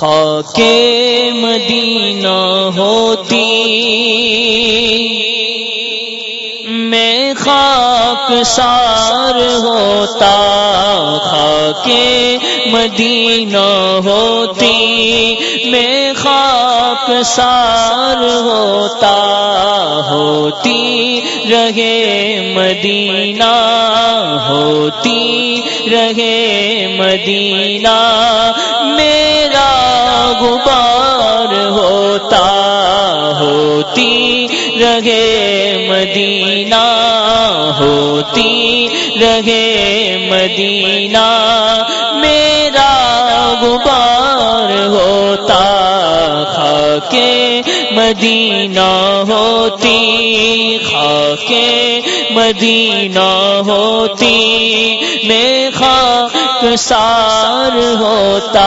خاک مدینہ ہوتی۔ میں خاک سار ہوتا، خاک مدینہ ہوتی۔ میں خاک سار ہوتا، ہوتی۔ رہے مدینہ، ہوتی۔ رہے مدینہ ہوتی، رہے مدینہ، ہوتی، رہے مدینہ، میرا غبار ہوتا، خاک مدینہ ہوتی، خاک مدینہ ہوتی، میں خاک سار ہوتا۔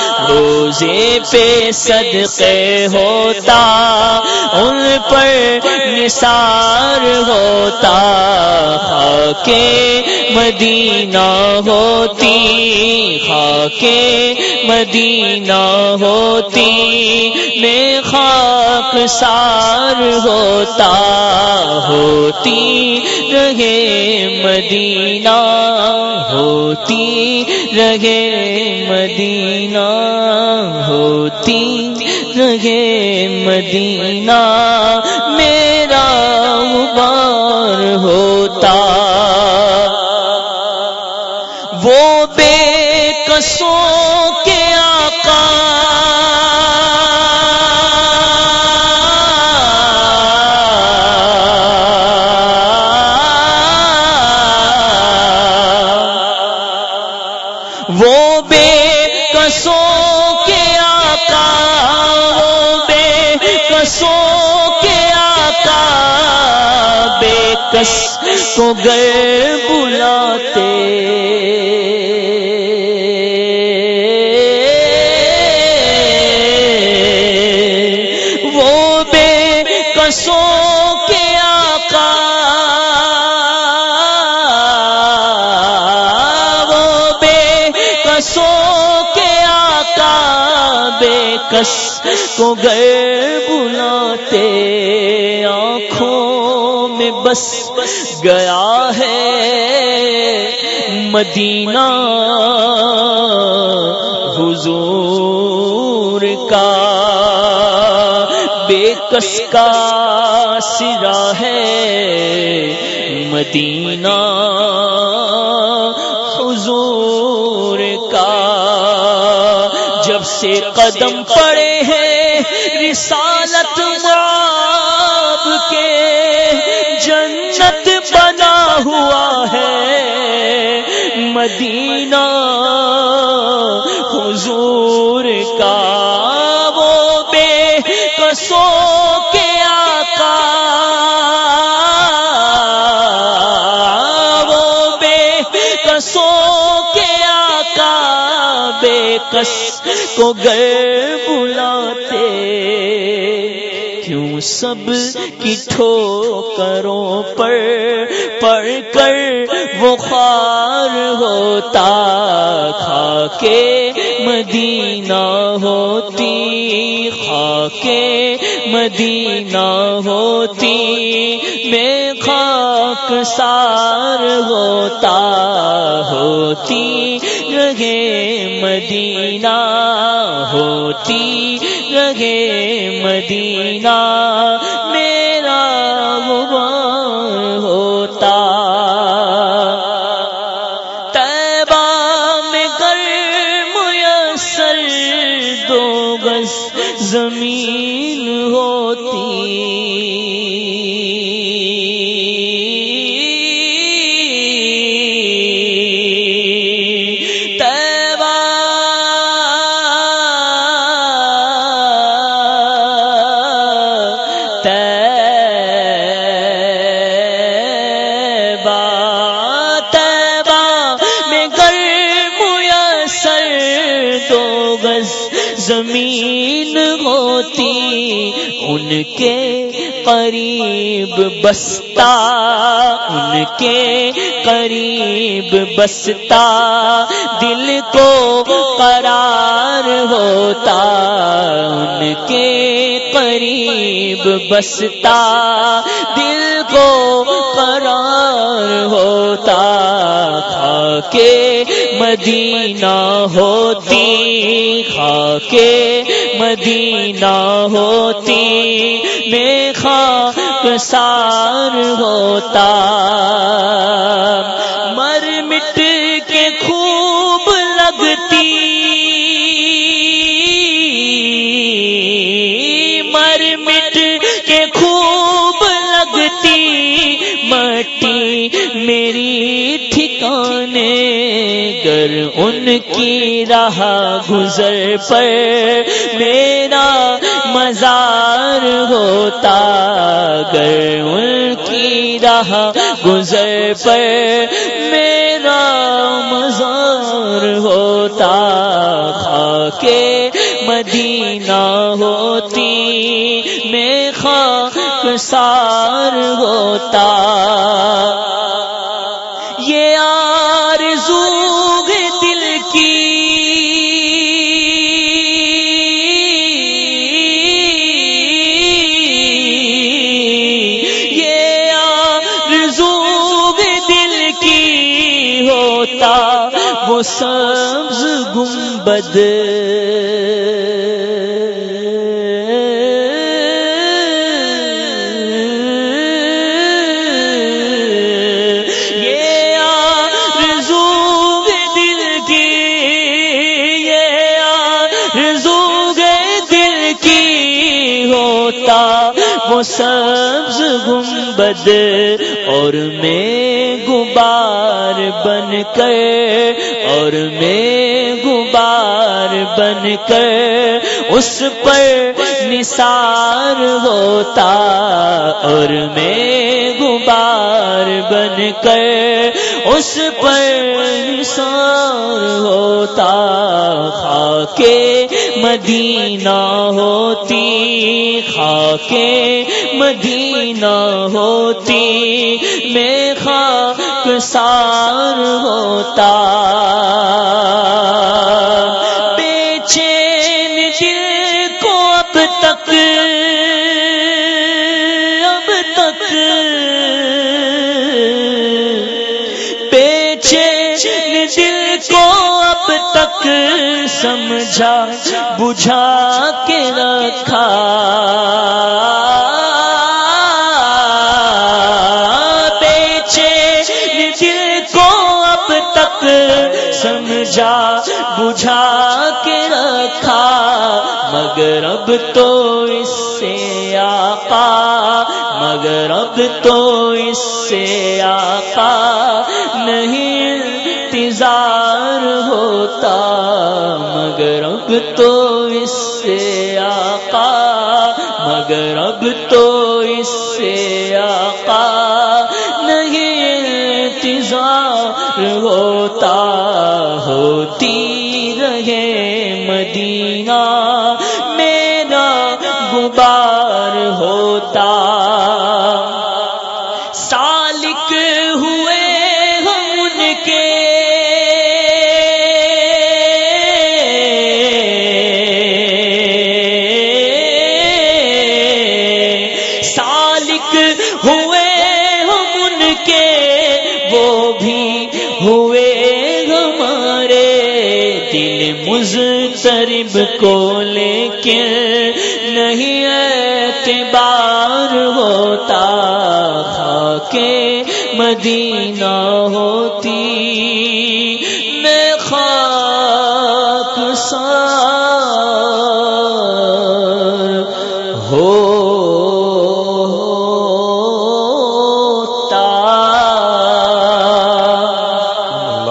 روزے پہ صدقے ہوتا، ان پر نثار ہوتا۔ خاک مدینہ ہوتی خاک مدینہ ہوتی، میں خاک سار ہوتا۔ ہوتی رہے مدینہ، ہوتی رہے مدینہ۔ ہوتی رہے مدینہ میرا بار ہوتا۔ وہ بے قصور کسوں کے آقا۔ بے کس کو گئے بلاتے۔ بس گیا ہے مدینہ حضور کا بے کس کا سرا ہے مدینہ حضور کا جب سے قدم پڑے ہیں مدینہ، حضور کا وہ بے کسوں کے آقا۔ وہ بے کسوں کے آقا، بے کس کو گئے بلاتے۔ کیوں سب کی ٹھوکروں پر پڑھ کر وہ خار ہوتا کھا کے مدینہ ہوتی خا کے مدینہ ہوتی میں خاک سار ہوتا ہوتی رہے مدینہ ہوتی رہے مدینہ زمین ہوتی، ان کے قریب بستا، ان کے قریب بستا، دل کو قرار ہوتا، ان کے قریب بستا، دل کو قرار ہوتا کھا کے مدینہ ہوتی خاک کے مدینہ ہوتی میں خاک سار ہوتا۔ میری ٹھکانے گر، ان کی راہ گزر پر میرا مزار ہوتا گر، ان کی راہ گزر پر میرا مزار ہوتا کھا کے مدینہ ہوتی، میں خاک سار ہوتا ہوتا وہ سبز گنبد۔ اور میں غبار بن کر اور میں غبار بن کر اس پر نثار ہوتا اور میں غبار بن کر اس پر نثار ہوتا خا کے مدینہ ہوتی خا کے مدینہ ہوتی میں خاک سار ہوتا۔ بے چین دل کو اب تک۔ اب تک۔ بے چین دل کو اب تک۔ سمجھا، بجھا کے رکھا۔ اب تو اس سے آقا، مگر اب تو اس سے آقا نہیں انتظار ہوتا، مگر اب تو اس سے آقا، مگر اب تو اس سے آقا نہیں انتظار ہوتا، ہوتی رہے مدینہ۔ ہوتا۔ سالک ہوئے ہم ان کے۔ سالک ہوئے ہم ان کے۔ وہ بھی ہوئے ہمارے دل مضطرب کو لیکن نہیں کے مدینہ ہوتی میں خاک سار